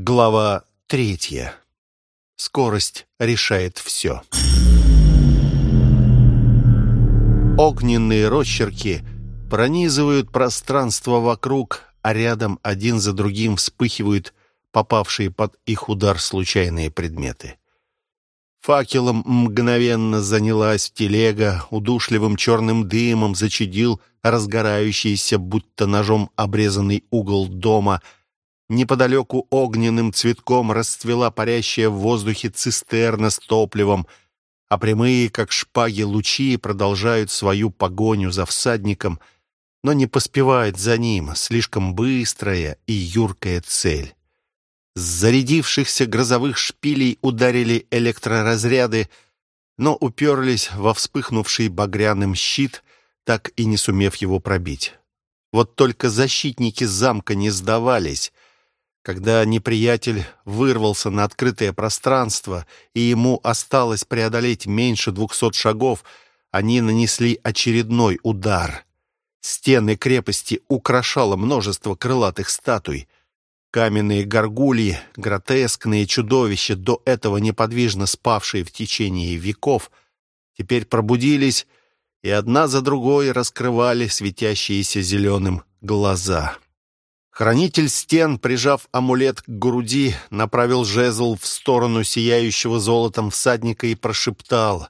Глава третья. Скорость решает все. Огненные росчерки пронизывают пространство вокруг, а рядом один за другим вспыхивают попавшие под их удар случайные предметы. Факелом мгновенно занялась телега, удушливым черным дымом зачадил разгорающийся, будто ножом обрезанный угол дома. Неподалеку огненным цветком расцвела парящая в воздухе цистерна с топливом, а прямые, как шпаги, лучи продолжают свою погоню за всадником, но не поспевают за ним, слишком быстрая и юркая цель. С зарядившихся грозовых шпилей ударили электроразряды, но уперлись во вспыхнувший багряным щит, так и не сумев его пробить. Вот только защитники замка не сдавались. Когда неприятель вырвался на открытое пространство, и ему осталось преодолеть меньше двухсот шагов, они нанесли очередной удар. Стены крепости украшало множество крылатых статуй — Каменные горгульи, гротескные чудовища, до этого неподвижно спавшие в течение веков, теперь пробудились и одна за другой раскрывали светящиеся зеленым глаза. Хранитель стен, прижав амулет к груди, направил жезл в сторону сияющего золотом всадника и прошептал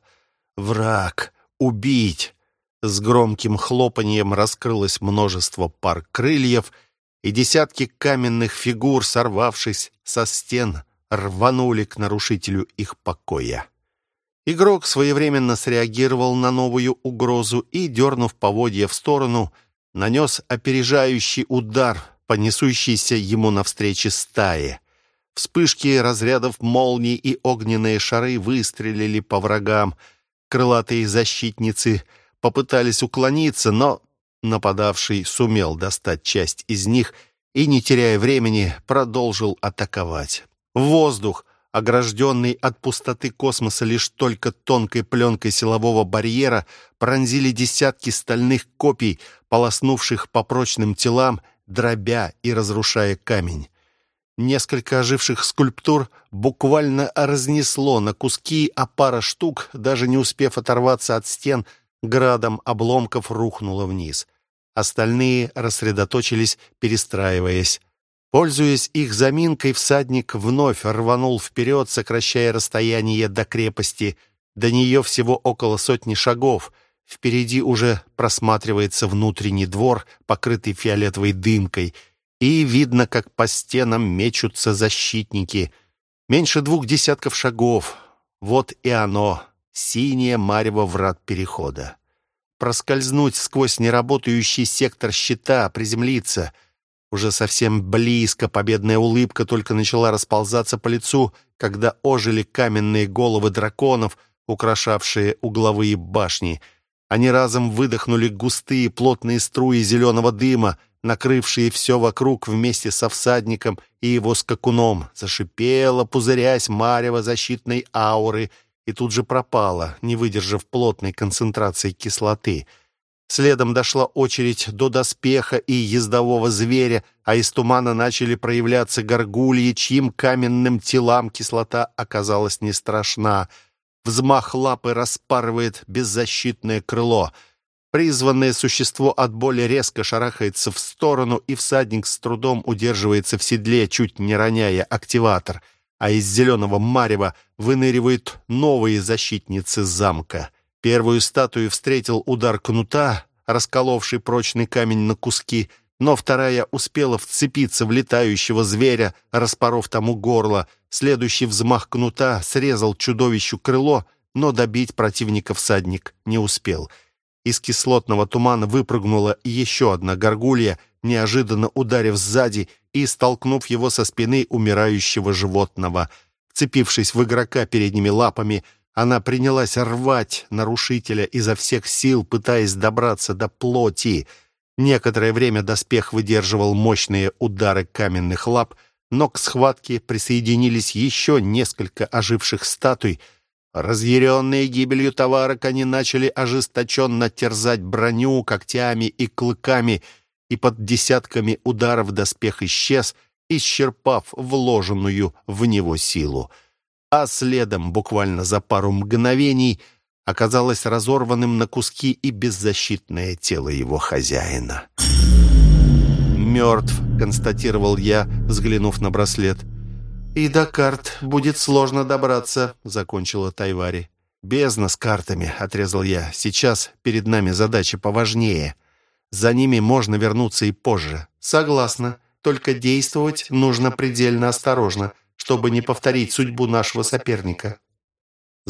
«Враг! Убить!» С громким хлопаньем раскрылось множество пар крыльев — и десятки каменных фигур, сорвавшись со стен, рванули к нарушителю их покоя. Игрок своевременно среагировал на новую угрозу и, дернув поводья в сторону, нанес опережающий удар по несущейся ему навстречу стае. Вспышки разрядов молний и огненные шары выстрелили по врагам. Крылатые защитницы попытались уклониться, но Нападавший сумел достать часть из них и, не теряя времени, продолжил атаковать. Воздух, огражденный от пустоты космоса лишь только тонкой пленкой силового барьера, пронзили десятки стальных копий, полоснувших по прочным телам, дробя и разрушая камень. Несколько оживших скульптур буквально разнесло на куски, а пара штук, даже не успев оторваться от стен, градом обломков рухнуло вниз. Остальные рассредоточились, перестраиваясь. Пользуясь их заминкой, всадник вновь рванул вперед, сокращая расстояние до крепости. До нее всего около сотни шагов. Впереди уже просматривается внутренний двор, покрытый фиолетовой дымкой, и видно, как по стенам мечутся защитники. Меньше двух десятков шагов. Вот и оно, синее марево врат перехода. Проскользнуть сквозь неработающий сектор щита, приземлиться. Уже совсем близко победная улыбка только начала расползаться по лицу, когда ожили каменные головы драконов, украшавшие угловые башни. Они разом выдохнули густые плотные струи зеленого дыма, накрывшие все вокруг вместе со всадником и его скакуном. Зашипела, пузырясь, марево защитной ауры — и тут же пропала, не выдержав плотной концентрации кислоты. Следом дошла очередь до доспеха и ездового зверя, а из тумана начали проявляться горгульи, чьим каменным телам кислота оказалась не страшна. Взмах лапы распарывает беззащитное крыло. Призванное существо от боли резко шарахается в сторону, и всадник с трудом удерживается в седле, чуть не роняя активатор — а из зеленого марева выныривают новые защитницы замка. Первую статую встретил удар кнута, расколовший прочный камень на куски, но вторая успела вцепиться в летающего зверя, распоров тому горло. Следующий взмах кнута срезал чудовищу крыло, но добить противника всадник не успел. Из кислотного тумана выпрыгнула еще одна горгулья, неожиданно ударив сзади и столкнув его со спины умирающего животного. Вцепившись в игрока передними лапами, она принялась рвать нарушителя изо всех сил, пытаясь добраться до плоти. Некоторое время доспех выдерживал мощные удары каменных лап, но к схватке присоединились еще несколько оживших статуй. Разъяренные гибелью товарок, они начали ожесточенно терзать броню когтями и клыками — и под десятками ударов доспех исчез, исчерпав вложенную в него силу. А следом, буквально за пару мгновений, оказалось разорванным на куски и беззащитное тело его хозяина. «Мертв», — констатировал я, взглянув на браслет. «И до карт будет сложно добраться», — закончила Тайвари. «Бездна с картами», — отрезал я. «Сейчас перед нами задача поважнее. За ними можно вернуться и позже». «Согласна. Только действовать нужно предельно осторожно, чтобы не повторить судьбу нашего соперника».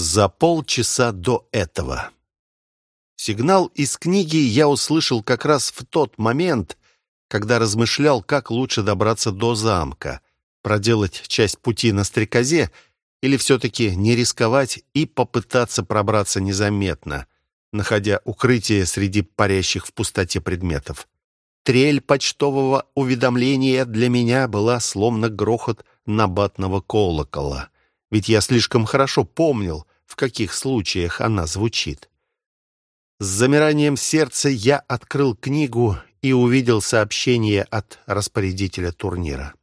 За полчаса до этого. Сигнал из книги я услышал как раз в тот момент, когда размышлял, как лучше добраться до замка, проделать часть пути на стрекозе или все-таки не рисковать и попытаться пробраться незаметно, находя укрытие среди парящих в пустоте предметов. Трель почтового уведомления для меня была словно грохот набатного колокола, ведь я слишком хорошо помнил, в каких случаях она звучит. С замиранием сердца я открыл книгу и увидел сообщение от распорядителя турнира.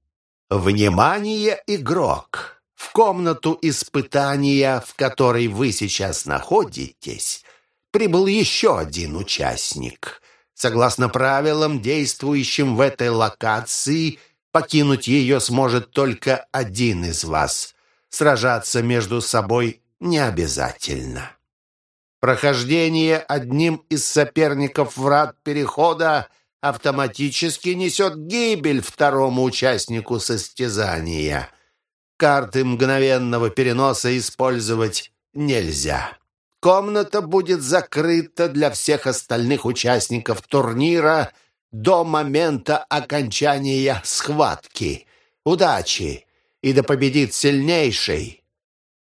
«Внимание, игрок! В комнату испытания, в которой вы сейчас находитесь, прибыл еще один участник. Согласно правилам, действующим в этой локации, покинуть ее сможет только один из вас. Сражаться между собой не обязательно. Прохождение одним из соперников врат перехода автоматически несет гибель второму участнику состязания. Карты мгновенного переноса использовать нельзя. Комната будет закрыта для всех остальных участников турнира до момента окончания схватки. Удачи! И да победит сильнейший!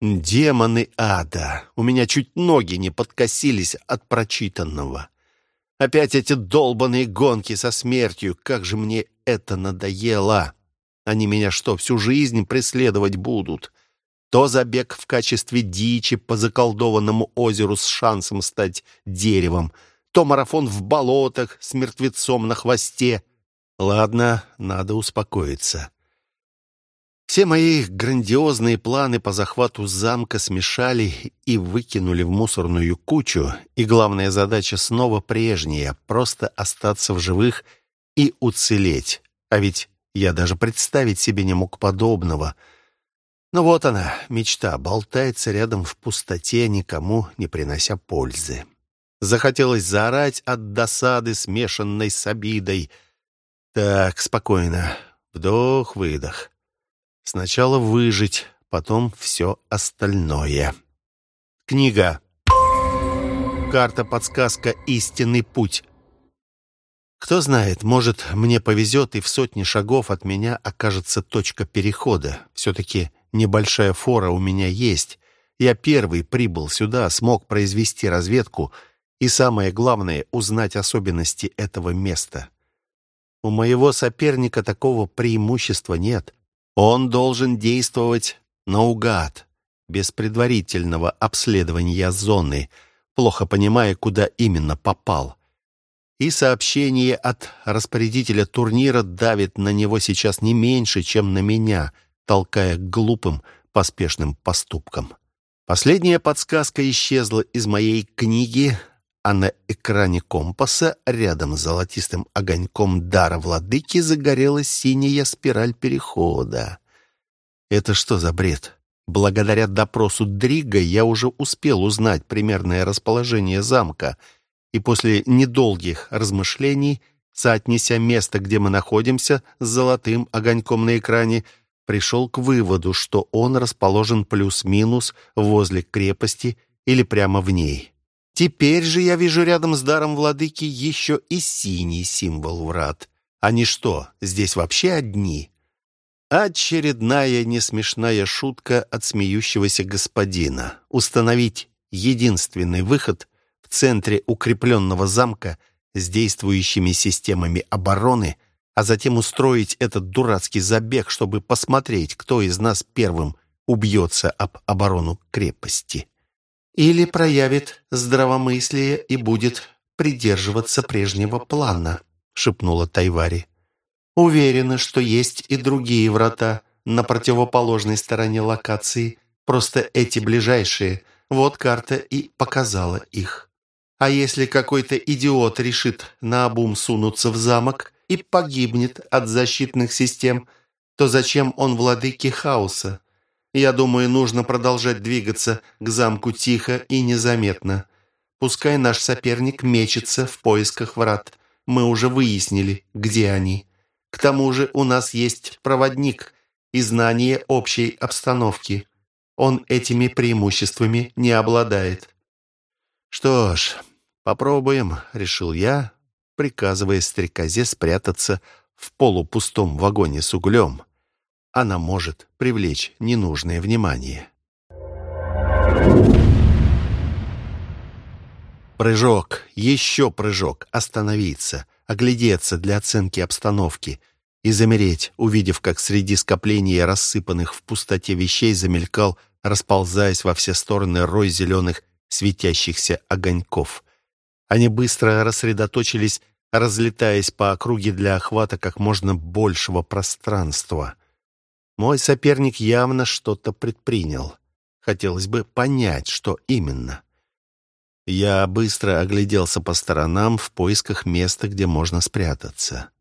Демоны ада! У меня чуть ноги не подкосились от прочитанного. Опять эти долбаные гонки со смертью. Как же мне это надоело! Они меня что, всю жизнь преследовать будут? То забег в качестве дичи по заколдованному озеру с шансом стать деревом, то марафон в болотах с мертвецом на хвосте. Ладно, надо успокоиться. Все мои грандиозные планы по захвату замка смешали и выкинули в мусорную кучу, и главная задача снова прежняя — просто остаться в живых и уцелеть. А ведь я даже представить себе не мог подобного. Но вот она, мечта, болтается рядом в пустоте, никому не принося пользы. Захотелось заорать от досады, смешанной с обидой. Так, спокойно. Вдох-выдох. Сначала выжить, потом все остальное. Книга. Карта-подсказка «Истинный путь». Кто знает, может, мне повезет, и в сотни шагов от меня окажется точка перехода. Все-таки небольшая фора у меня есть. Я первый прибыл сюда, смог произвести разведку и, самое главное, узнать особенности этого места. У моего соперника такого преимущества нет. Он должен действовать наугад, без предварительного обследования зоны, плохо понимая, куда именно попал. И сообщение от распорядителя турнира давит на него сейчас не меньше, чем на меня, толкая к глупым, поспешным поступкам. Последняя подсказка исчезла из моей книги, а на экране компаса рядом с золотистым огоньком дара владыки загорелась синяя спираль перехода. Это что за бред? Благодаря допросу Дрига я уже успел узнать примерное расположение замка, и после недолгих размышлений, соотнеся место, где мы находимся, с золотым огоньком на экране, пришел к выводу, что он расположен плюс-минус возле крепости или прямо в ней. Теперь же я вижу рядом с даром владыки еще и синий символ врат. Они что, здесь вообще одни? Очередная несмешная шутка от смеющегося господина. Установить единственный выход в центре укрепленного замка с действующими системами обороны, а затем устроить этот дурацкий забег, чтобы посмотреть, кто из нас первым убьется об оборону крепости. Или проявит здравомыслие и будет придерживаться прежнего плана», — шепнула Тайвари. Уверена, что есть и другие врата на противоположной стороне локации, просто эти ближайшие. Вот карта и показала их. А если какой-то идиот решит наобум сунуться в замок и погибнет от защитных систем, то зачем он владыке хаоса? Я думаю, нужно продолжать двигаться к замку тихо и незаметно. Пускай наш соперник мечется в поисках врат. Мы уже выяснили, где они. К тому же у нас есть проводник и знание общей обстановки. Он этими преимуществами не обладает. Что ж, попробуем, решил я, приказывая стрекозе спрятаться в полупустом вагоне с углем. Она может привлечь ненужное внимание. Прыжок, еще прыжок, остановиться, оглядеться для оценки обстановки и замереть, увидев, как среди скопления рассыпанных в пустоте вещей замелькал, расползаясь во все стороны рой зеленых светящихся огоньков. Они быстро рассредоточились, разлетаясь по округе для охвата как можно большего пространства. Мой соперник явно что-то предпринял. Хотелось бы понять, что именно. Я быстро огляделся по сторонам в поисках места, где можно спрятаться.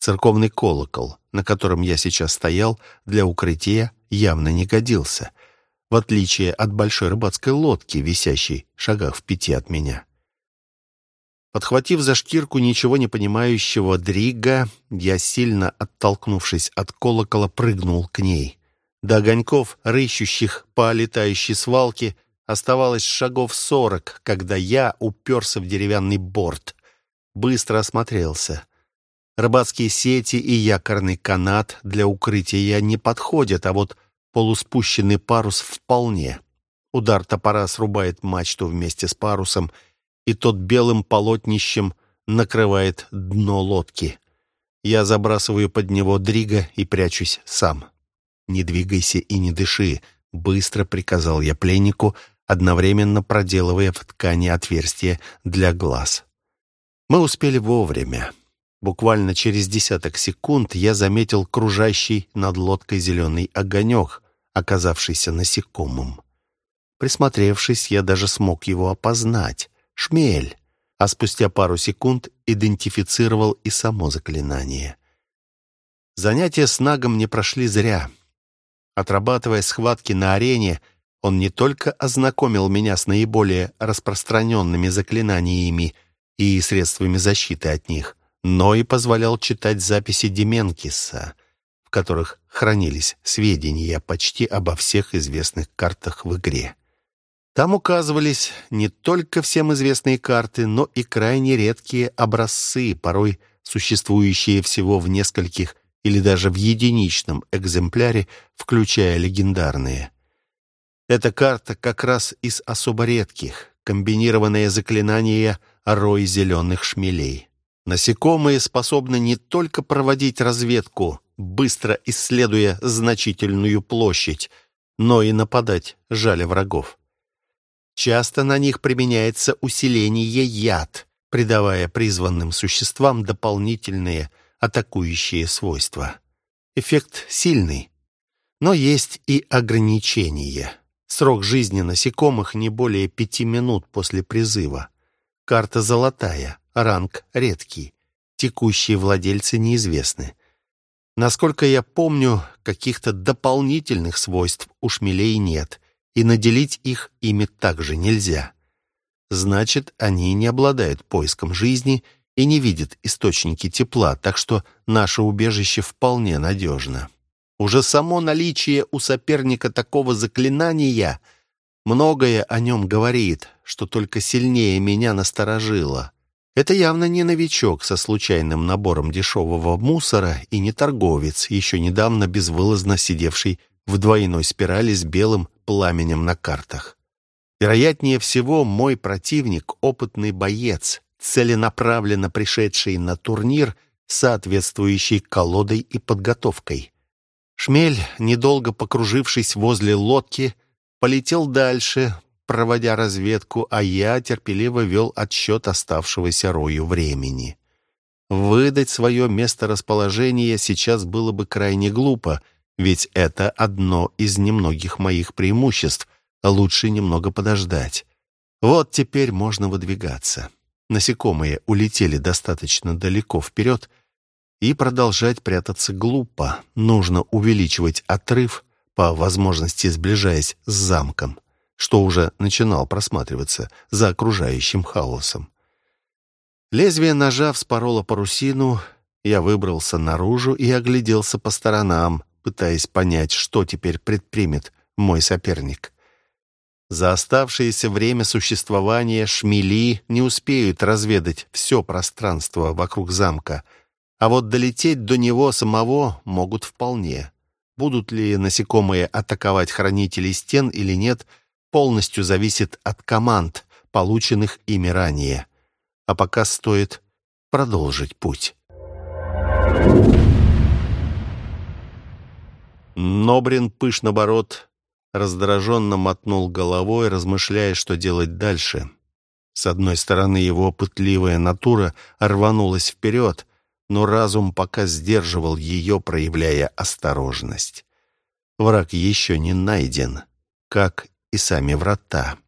Церковный колокол, на котором я сейчас стоял, для укрытия явно не годился, в отличие от большой рыбацкой лодки, висящей шагах в пяти от меня. Подхватив за шкирку ничего не понимающего Дрига, я, сильно оттолкнувшись от колокола, прыгнул к ней. До огоньков, рыщущих по летающей свалке, оставалось шагов сорок, когда я уперся в деревянный борт. Быстро осмотрелся. Рыбацкие сети и якорный канат для укрытия не подходят, а вот полуспущенный парус вполне. Удар топора срубает мачту вместе с парусом — и тот белым полотнищем накрывает дно лодки. Я забрасываю под него дрига и прячусь сам. «Не двигайся и не дыши», — быстро приказал я пленнику, одновременно проделывая в ткани отверстие для глаз. Мы успели вовремя. Буквально через десяток секунд я заметил кружащий над лодкой зеленый огонек, оказавшийся насекомым. Присмотревшись, я даже смог его опознать. Шмель, а спустя пару секунд идентифицировал и само заклинание. Занятия с Нагом не прошли зря. Отрабатывая схватки на арене, он не только ознакомил меня с наиболее распространенными заклинаниями и средствами защиты от них, но и позволял читать записи Деменкиса, в которых хранились сведения почти обо всех известных картах в игре. Там указывались не только всем известные карты, но и крайне редкие образцы, порой существующие всего в нескольких или даже в единичном экземпляре, включая легендарные. Эта карта как раз из особо редких, комбинированное заклинание «Рой зеленых шмелей». Насекомые способны не только проводить разведку, быстро исследуя значительную площадь, но и нападать, жаля врагов. Часто на них применяется усиление яд, придавая призванным существам дополнительные атакующие свойства. Эффект сильный, но есть и ограничения. Срок жизни насекомых не более пяти минут после призыва. Карта золотая, ранг редкий. Текущие владельцы неизвестны. Насколько я помню, каких-то дополнительных свойств у шмелей нет и наделить их ими также нельзя. Значит, они не обладают поиском жизни и не видят источники тепла, так что наше убежище вполне надежно. Уже само наличие у соперника такого заклинания многое о нем говорит, что только сильнее меня насторожило. Это явно не новичок со случайным набором дешевого мусора и не торговец, еще недавно безвылазно сидевший в двойной спирали с белым пламенем на картах. Вероятнее всего, мой противник — опытный боец, целенаправленно пришедший на турнир, соответствующий колодой и подготовкой. Шмель, недолго покружившись возле лодки, полетел дальше, проводя разведку, а я терпеливо вел отсчет оставшегося рою времени. Выдать свое месторасположение сейчас было бы крайне глупо, ведь это одно из немногих моих преимуществ. Лучше немного подождать. Вот теперь можно выдвигаться. Насекомые улетели достаточно далеко вперед, и продолжать прятаться глупо. Нужно увеличивать отрыв, по возможности сближаясь с замком, что уже начинал просматриваться за окружающим хаосом. Лезвие ножа вспороло парусину, я выбрался наружу и огляделся по сторонам, пытаясь понять, что теперь предпримет мой соперник. За оставшееся время существования шмели не успеют разведать все пространство вокруг замка, а вот долететь до него самого могут вполне. Будут ли насекомые атаковать хранителей стен или нет, полностью зависит от команд, полученных ими ранее. А пока стоит продолжить путь. Нобрин пышнобород раздраженно мотнул головой, размышляя, что делать дальше. С одной стороны, его пытливая натура рванулась вперед, но разум пока сдерживал ее, проявляя осторожность. Враг еще не найден, как и сами врата.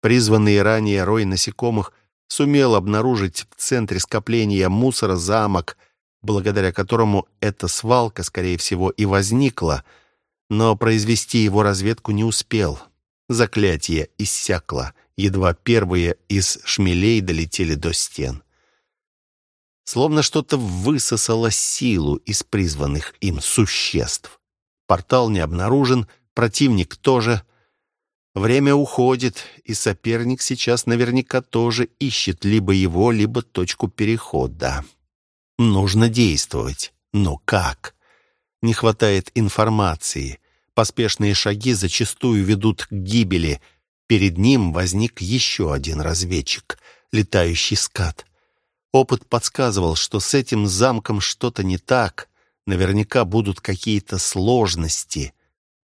Призванный ранее рой насекомых сумел обнаружить в центре скопления мусора замок, благодаря которому эта свалка, скорее всего, и возникла, но произвести его разведку не успел. Заклятие иссякло, едва первые из шмелей долетели до стен. Словно что-то высосало силу из призванных им существ. Портал не обнаружен, противник тоже. Время уходит, и соперник сейчас наверняка тоже ищет либо его, либо точку перехода. Нужно действовать. Но как? Не хватает информации. Поспешные шаги зачастую ведут к гибели. Перед ним возник еще один разведчик, летающий скат. Опыт подсказывал, что с этим замком что-то не так. Наверняка будут какие-то сложности.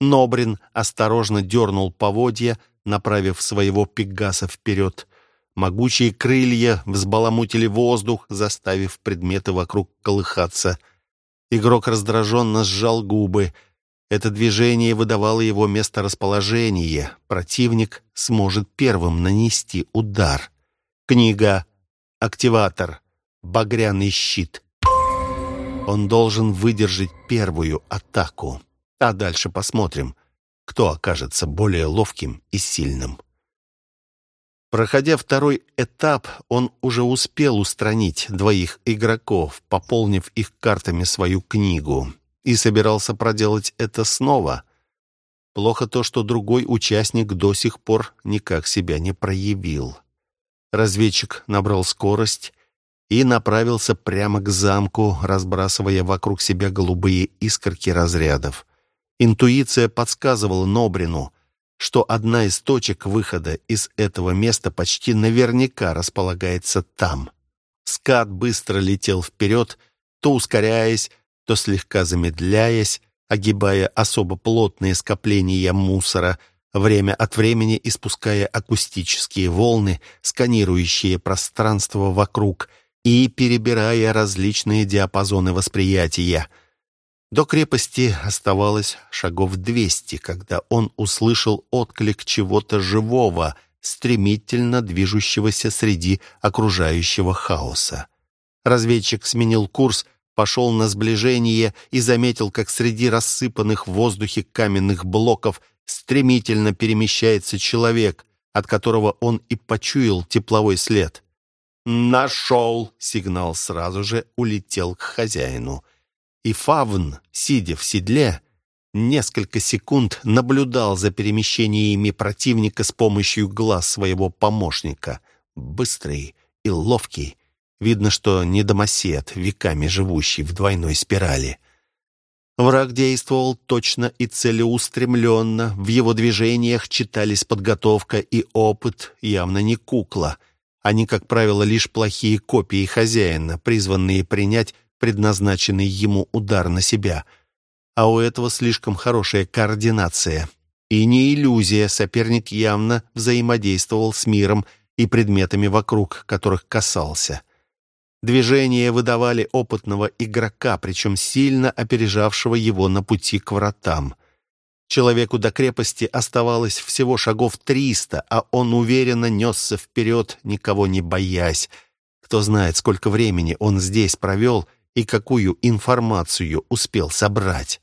Нобрин осторожно дернул поводья, направив своего пегаса вперед. Могучие крылья взбаламутили воздух, заставив предметы вокруг колыхаться. Игрок раздраженно сжал губы. Это движение выдавало его месторасположение. Противник сможет первым нанести удар. Книга «Активатор. Багряный щит». Он должен выдержать первую атаку. А дальше посмотрим, кто окажется более ловким и сильным. Проходя второй этап, он уже успел устранить двоих игроков, пополнив их картами свою книгу, и собирался проделать это снова. Плохо то, что другой участник до сих пор никак себя не проявил. Разведчик набрал скорость и направился прямо к замку, разбрасывая вокруг себя голубые искорки разрядов. Интуиция подсказывала Нобрину — что одна из точек выхода из этого места почти наверняка располагается там. Скат быстро летел вперед, то ускоряясь, то слегка замедляясь, огибая особо плотные скопления мусора, время от времени испуская акустические волны, сканирующие пространство вокруг и перебирая различные диапазоны восприятия — до крепости оставалось шагов двести, когда он услышал отклик чего-то живого, стремительно движущегося среди окружающего хаоса. Разведчик сменил курс, пошел на сближение и заметил, как среди рассыпанных в воздухе каменных блоков стремительно перемещается человек, от которого он и почуял тепловой след. «Нашел!» — сигнал сразу же улетел к хозяину и Фавн, сидя в седле, несколько секунд наблюдал за перемещениями противника с помощью глаз своего помощника. Быстрый и ловкий. Видно, что не домосед, веками живущий в двойной спирали. Враг действовал точно и целеустремленно. В его движениях читались подготовка и опыт, явно не кукла. Они, как правило, лишь плохие копии хозяина, призванные принять предназначенный ему удар на себя. А у этого слишком хорошая координация. И не иллюзия, соперник явно взаимодействовал с миром и предметами вокруг, которых касался. Движения выдавали опытного игрока, причем сильно опережавшего его на пути к вратам. Человеку до крепости оставалось всего шагов триста, а он уверенно несся вперед, никого не боясь. Кто знает, сколько времени он здесь провел и какую информацию успел собрать.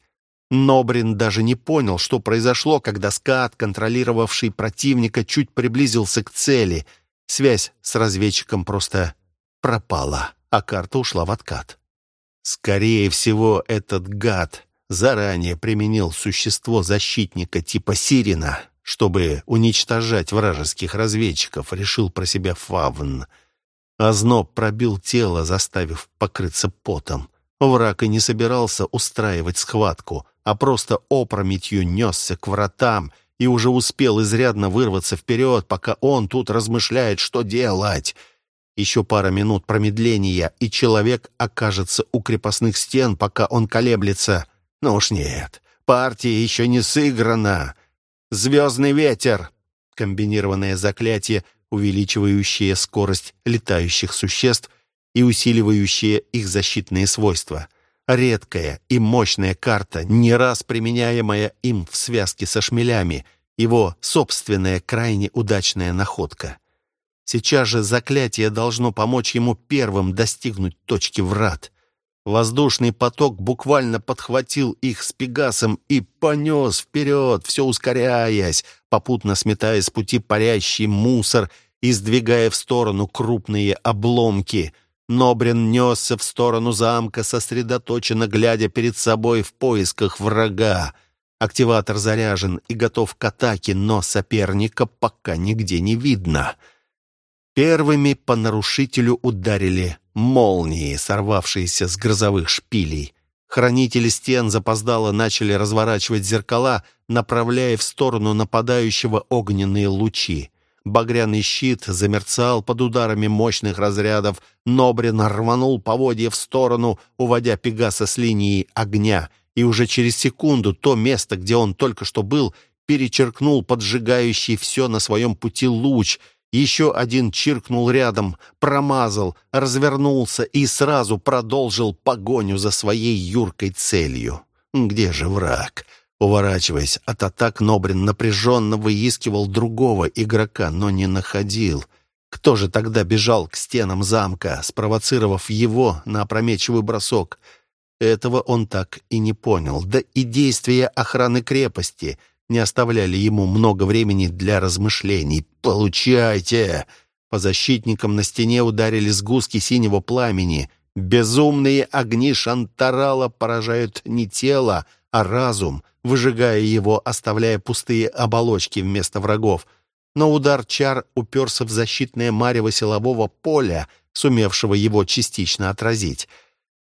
Нобрин даже не понял, что произошло, когда скат, контролировавший противника, чуть приблизился к цели. Связь с разведчиком просто пропала, а карта ушла в откат. Скорее всего, этот гад заранее применил существо защитника типа Сирина, чтобы уничтожать вражеских разведчиков, решил про себя Фавн. Озноб пробил тело, заставив покрыться потом. Враг и не собирался устраивать схватку, а просто опрометью несся к вратам и уже успел изрядно вырваться вперед, пока он тут размышляет, что делать. Еще пара минут промедления, и человек окажется у крепостных стен, пока он колеблется. Ну уж нет, партия еще не сыграна. «Звездный ветер» — комбинированное заклятие, увеличивающее скорость летающих существ и усиливающее их защитные свойства. Редкая и мощная карта, не раз применяемая им в связке со шмелями, его собственная крайне удачная находка. Сейчас же заклятие должно помочь ему первым достигнуть точки врат — Воздушный поток буквально подхватил их с Пегасом и понес вперед, все ускоряясь, попутно сметая с пути парящий мусор и сдвигая в сторону крупные обломки. Нобрин несся в сторону замка, сосредоточенно глядя перед собой в поисках врага. Активатор заряжен и готов к атаке, но соперника пока нигде не видно. Первыми по нарушителю ударили молнии, сорвавшиеся с грозовых шпилей. Хранители стен запоздало начали разворачивать зеркала, направляя в сторону нападающего огненные лучи. Багряный щит замерцал под ударами мощных разрядов. Нобрин рванул поводья в сторону, уводя Пегаса с линии огня. И уже через секунду то место, где он только что был, перечеркнул поджигающий все на своем пути луч — еще один чиркнул рядом, промазал, развернулся и сразу продолжил погоню за своей юркой целью. Где же враг? Уворачиваясь от атак, Нобрин напряженно выискивал другого игрока, но не находил. Кто же тогда бежал к стенам замка, спровоцировав его на опрометчивый бросок? Этого он так и не понял. Да и действия охраны крепости — не оставляли ему много времени для размышлений. «Получайте!» По защитникам на стене ударили сгустки синего пламени. Безумные огни Шантарала поражают не тело, а разум, выжигая его, оставляя пустые оболочки вместо врагов. Но удар чар уперся в защитное марево силового поля, сумевшего его частично отразить.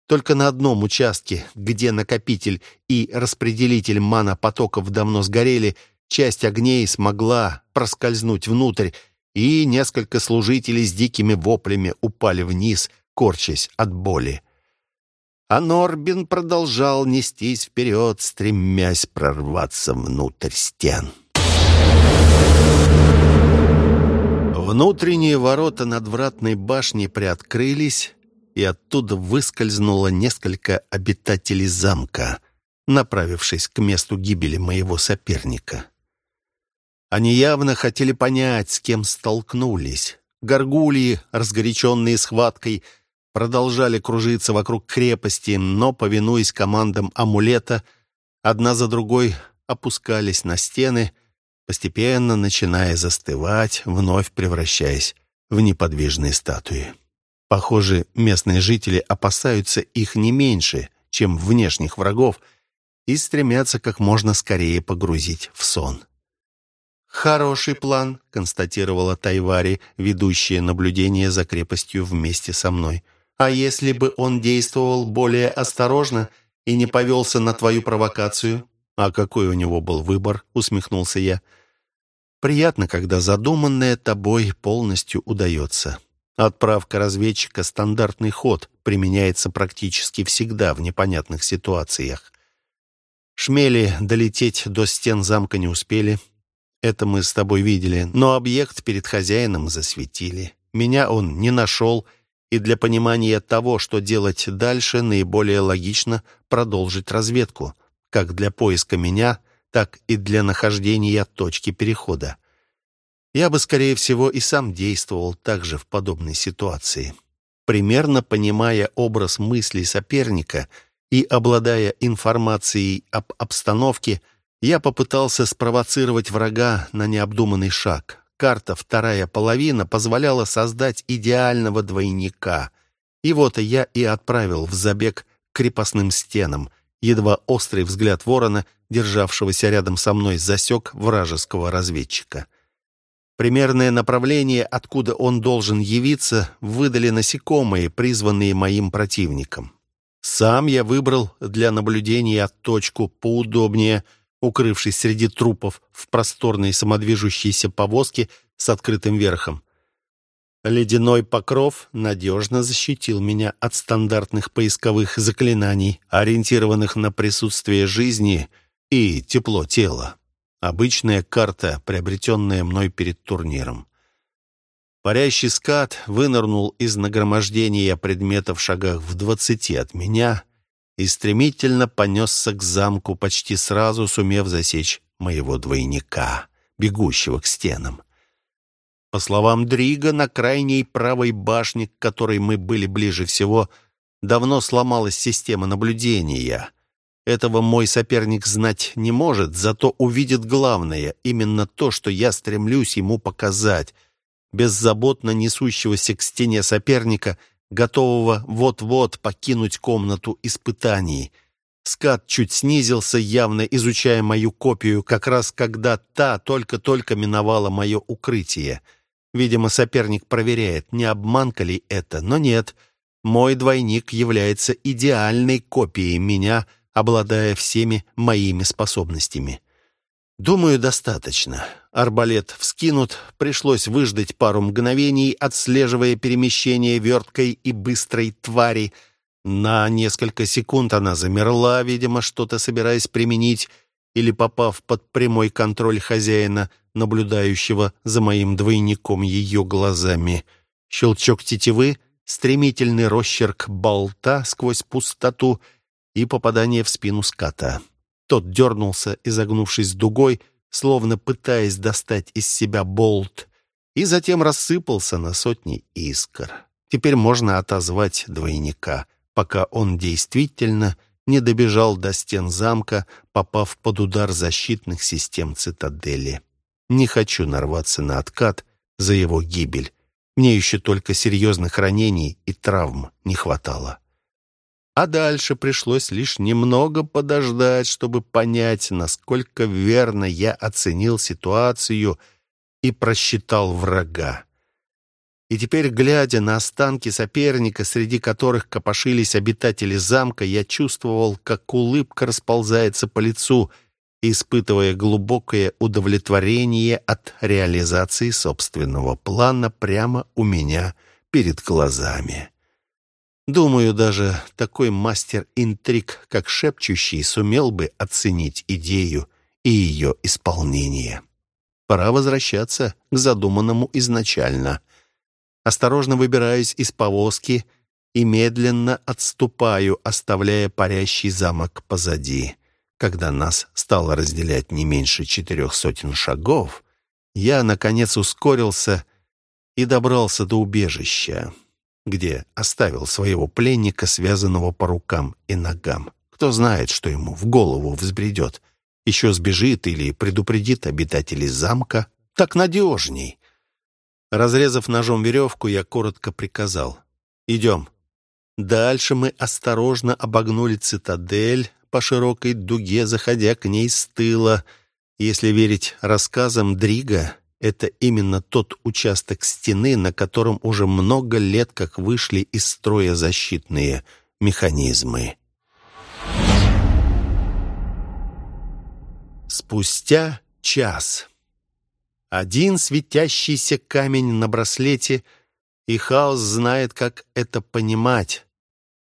Только на одном участке, где накопитель и распределитель мана-потоков давно сгорели, часть огней смогла проскользнуть внутрь, и несколько служителей с дикими воплями упали вниз, корчась от боли. А Норбин продолжал нестись вперед, стремясь прорваться внутрь стен. Внутренние ворота надвратной башни приоткрылись, и оттуда выскользнуло несколько обитателей замка, направившись к месту гибели моего соперника. Они явно хотели понять, с кем столкнулись. Горгульи, разгоряченные схваткой, продолжали кружиться вокруг крепости, но, повинуясь командам амулета, одна за другой опускались на стены, постепенно начиная застывать, вновь превращаясь в неподвижные статуи. Похоже, местные жители опасаются их не меньше, чем внешних врагов, и стремятся как можно скорее погрузить в сон. «Хороший план», — констатировала Тайвари, ведущая наблюдение за крепостью вместе со мной. «А если бы он действовал более осторожно и не повелся на твою провокацию?» «А какой у него был выбор?» — усмехнулся я. «Приятно, когда задуманное тобой полностью удается. Отправка разведчика — стандартный ход, применяется практически всегда в непонятных ситуациях. Шмели долететь до стен замка не успели. Это мы с тобой видели, но объект перед хозяином засветили. Меня он не нашел и для понимания того, что делать дальше, наиболее логично продолжить разведку, как для поиска меня, так и для нахождения точки перехода. Я бы, скорее всего, и сам действовал так же в подобной ситуации. Примерно понимая образ мыслей соперника и обладая информацией об обстановке, я попытался спровоцировать врага на необдуманный шаг. Карта «Вторая половина» позволяла создать идеального двойника. И вот я и отправил в забег к крепостным стенам. Едва острый взгляд ворона, державшегося рядом со мной, засек вражеского разведчика. Примерное направление, откуда он должен явиться, выдали насекомые, призванные моим противником. Сам я выбрал для наблюдения точку поудобнее, укрывшись среди трупов в просторной самодвижущейся повозке с открытым верхом. Ледяной покров надежно защитил меня от стандартных поисковых заклинаний, ориентированных на присутствие жизни и тепло тела. Обычная карта, приобретенная мной перед турниром. Парящий скат вынырнул из нагромождения предметов в шагах в двадцати от меня и стремительно понесся к замку, почти сразу сумев засечь моего двойника, бегущего к стенам. По словам Дрига, на крайней правой башне, к которой мы были ближе всего, давно сломалась система наблюдения — этого мой соперник знать не может, зато увидит главное, именно то, что я стремлюсь ему показать. Беззаботно несущегося к стене соперника, готового вот-вот покинуть комнату испытаний. Скат чуть снизился, явно изучая мою копию, как раз когда та только-только миновала мое укрытие. Видимо, соперник проверяет, не обманка ли это, но нет. Мой двойник является идеальной копией меня — обладая всеми моими способностями. Думаю, достаточно. Арбалет вскинут, пришлось выждать пару мгновений, отслеживая перемещение верткой и быстрой твари. На несколько секунд она замерла, видимо, что-то собираясь применить, или попав под прямой контроль хозяина, наблюдающего за моим двойником ее глазами. Щелчок тетивы, стремительный росчерк болта сквозь пустоту — и попадание в спину ската. Тот дернулся, изогнувшись дугой, словно пытаясь достать из себя болт, и затем рассыпался на сотни искр. Теперь можно отозвать двойника, пока он действительно не добежал до стен замка, попав под удар защитных систем цитадели. Не хочу нарваться на откат за его гибель. Мне еще только серьезных ранений и травм не хватало. А дальше пришлось лишь немного подождать, чтобы понять, насколько верно я оценил ситуацию и просчитал врага. И теперь, глядя на останки соперника, среди которых копошились обитатели замка, я чувствовал, как улыбка расползается по лицу, испытывая глубокое удовлетворение от реализации собственного плана прямо у меня перед глазами. Думаю, даже такой мастер интриг, как шепчущий, сумел бы оценить идею и ее исполнение. Пора возвращаться к задуманному изначально. Осторожно выбираюсь из повозки и медленно отступаю, оставляя парящий замок позади. Когда нас стало разделять не меньше четырех сотен шагов, я, наконец, ускорился и добрался до убежища где оставил своего пленника, связанного по рукам и ногам. Кто знает, что ему в голову взбредет. Еще сбежит или предупредит обитателей замка. Так надежней. Разрезав ножом веревку, я коротко приказал. «Идем». Дальше мы осторожно обогнули цитадель по широкой дуге, заходя к ней с тыла. Если верить рассказам Дрига, это именно тот участок стены, на котором уже много лет как вышли из строя защитные механизмы. Спустя час. Один светящийся камень на браслете, и Хаос знает, как это понимать.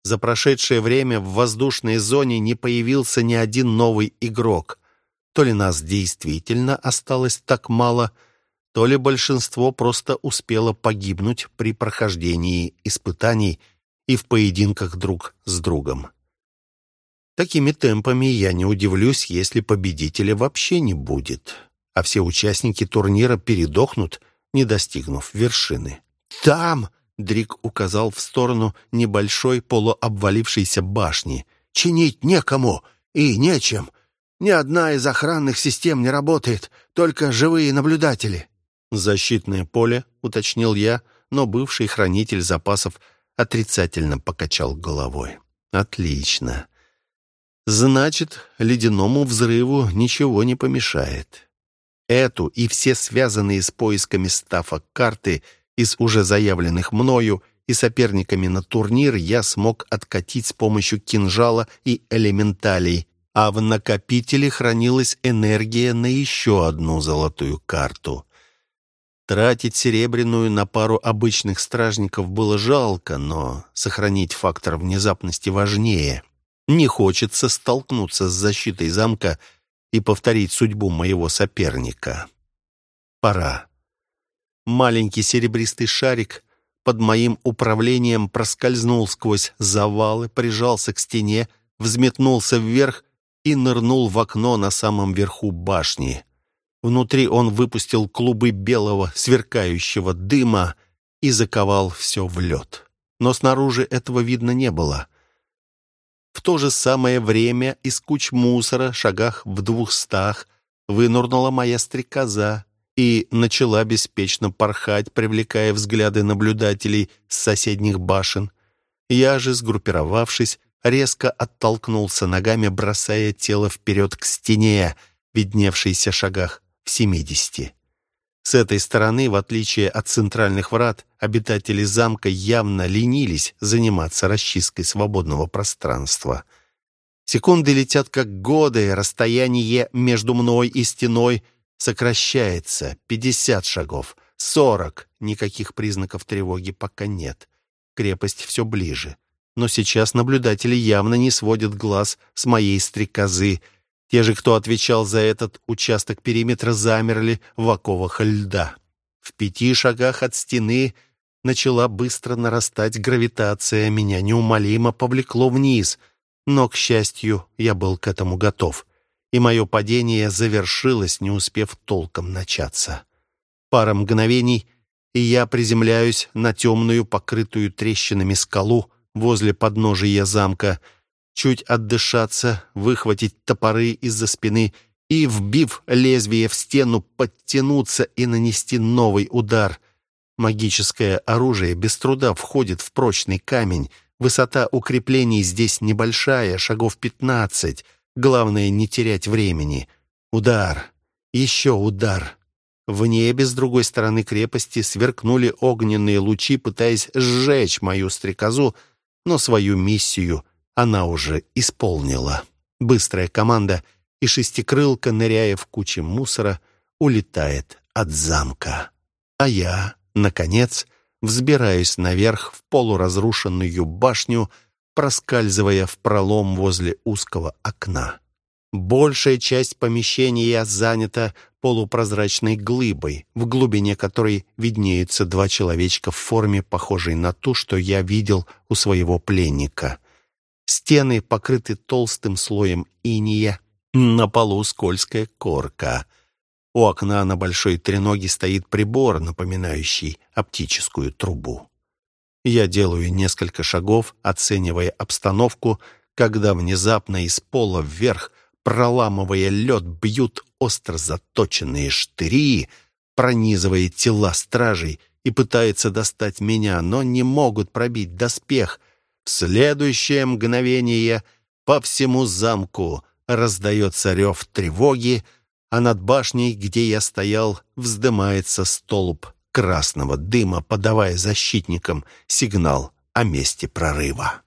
За прошедшее время в воздушной зоне не появился ни один новый игрок. То ли нас действительно осталось так мало — то ли большинство просто успело погибнуть при прохождении испытаний и в поединках друг с другом. Такими темпами я не удивлюсь, если победителя вообще не будет, а все участники турнира передохнут, не достигнув вершины. «Там!» — Дрик указал в сторону небольшой полуобвалившейся башни. «Чинить некому и нечем. Ни одна из охранных систем не работает, только живые наблюдатели». «Защитное поле», — уточнил я, но бывший хранитель запасов отрицательно покачал головой. «Отлично. Значит, ледяному взрыву ничего не помешает. Эту и все связанные с поисками стафа карты из уже заявленных мною и соперниками на турнир я смог откатить с помощью кинжала и элементалей, а в накопителе хранилась энергия на еще одну золотую карту. Тратить серебряную на пару обычных стражников было жалко, но сохранить фактор внезапности важнее. Не хочется столкнуться с защитой замка и повторить судьбу моего соперника. Пора. Маленький серебристый шарик под моим управлением проскользнул сквозь завалы, прижался к стене, взметнулся вверх и нырнул в окно на самом верху башни. Внутри он выпустил клубы белого сверкающего дыма и заковал все в лед. Но снаружи этого видно не было. В то же самое время из куч мусора, шагах в двухстах, вынурнула моя стрекоза и начала беспечно порхать, привлекая взгляды наблюдателей с соседних башен. Я же, сгруппировавшись, резко оттолкнулся ногами, бросая тело вперед к стене, видневшейся шагах в семидесяти. С этой стороны, в отличие от центральных врат, обитатели замка явно ленились заниматься расчисткой свободного пространства. Секунды летят как годы, расстояние между мной и стеной сокращается. Пятьдесят шагов, сорок. Никаких признаков тревоги пока нет. Крепость все ближе. Но сейчас наблюдатели явно не сводят глаз с моей стрекозы — те же, кто отвечал за этот участок периметра, замерли в оковах льда. В пяти шагах от стены начала быстро нарастать гравитация, меня неумолимо повлекло вниз, но, к счастью, я был к этому готов, и мое падение завершилось, не успев толком начаться. Пара мгновений, и я приземляюсь на темную, покрытую трещинами скалу возле подножия замка — чуть отдышаться, выхватить топоры из-за спины и, вбив лезвие в стену, подтянуться и нанести новый удар. Магическое оружие без труда входит в прочный камень. Высота укреплений здесь небольшая, шагов пятнадцать. Главное не терять времени. Удар. Еще удар. В небе с другой стороны крепости сверкнули огненные лучи, пытаясь сжечь мою стрекозу, но свою миссию она уже исполнила. Быстрая команда, и шестикрылка, ныряя в куче мусора, улетает от замка. А я, наконец, взбираюсь наверх в полуразрушенную башню, проскальзывая в пролом возле узкого окна. Большая часть помещения занята полупрозрачной глыбой, в глубине которой виднеются два человечка в форме, похожей на ту, что я видел у своего пленника. Стены покрыты толстым слоем иния, на полу скользкая корка. У окна на большой треноге стоит прибор, напоминающий оптическую трубу. Я делаю несколько шагов, оценивая обстановку, когда внезапно из пола вверх, проламывая лед, бьют остро заточенные штыри, пронизывая тела стражей и пытаются достать меня, но не могут пробить доспех — в следующее мгновение по всему замку раздается рев тревоги, а над башней, где я стоял, вздымается столб красного дыма, подавая защитникам сигнал о месте прорыва.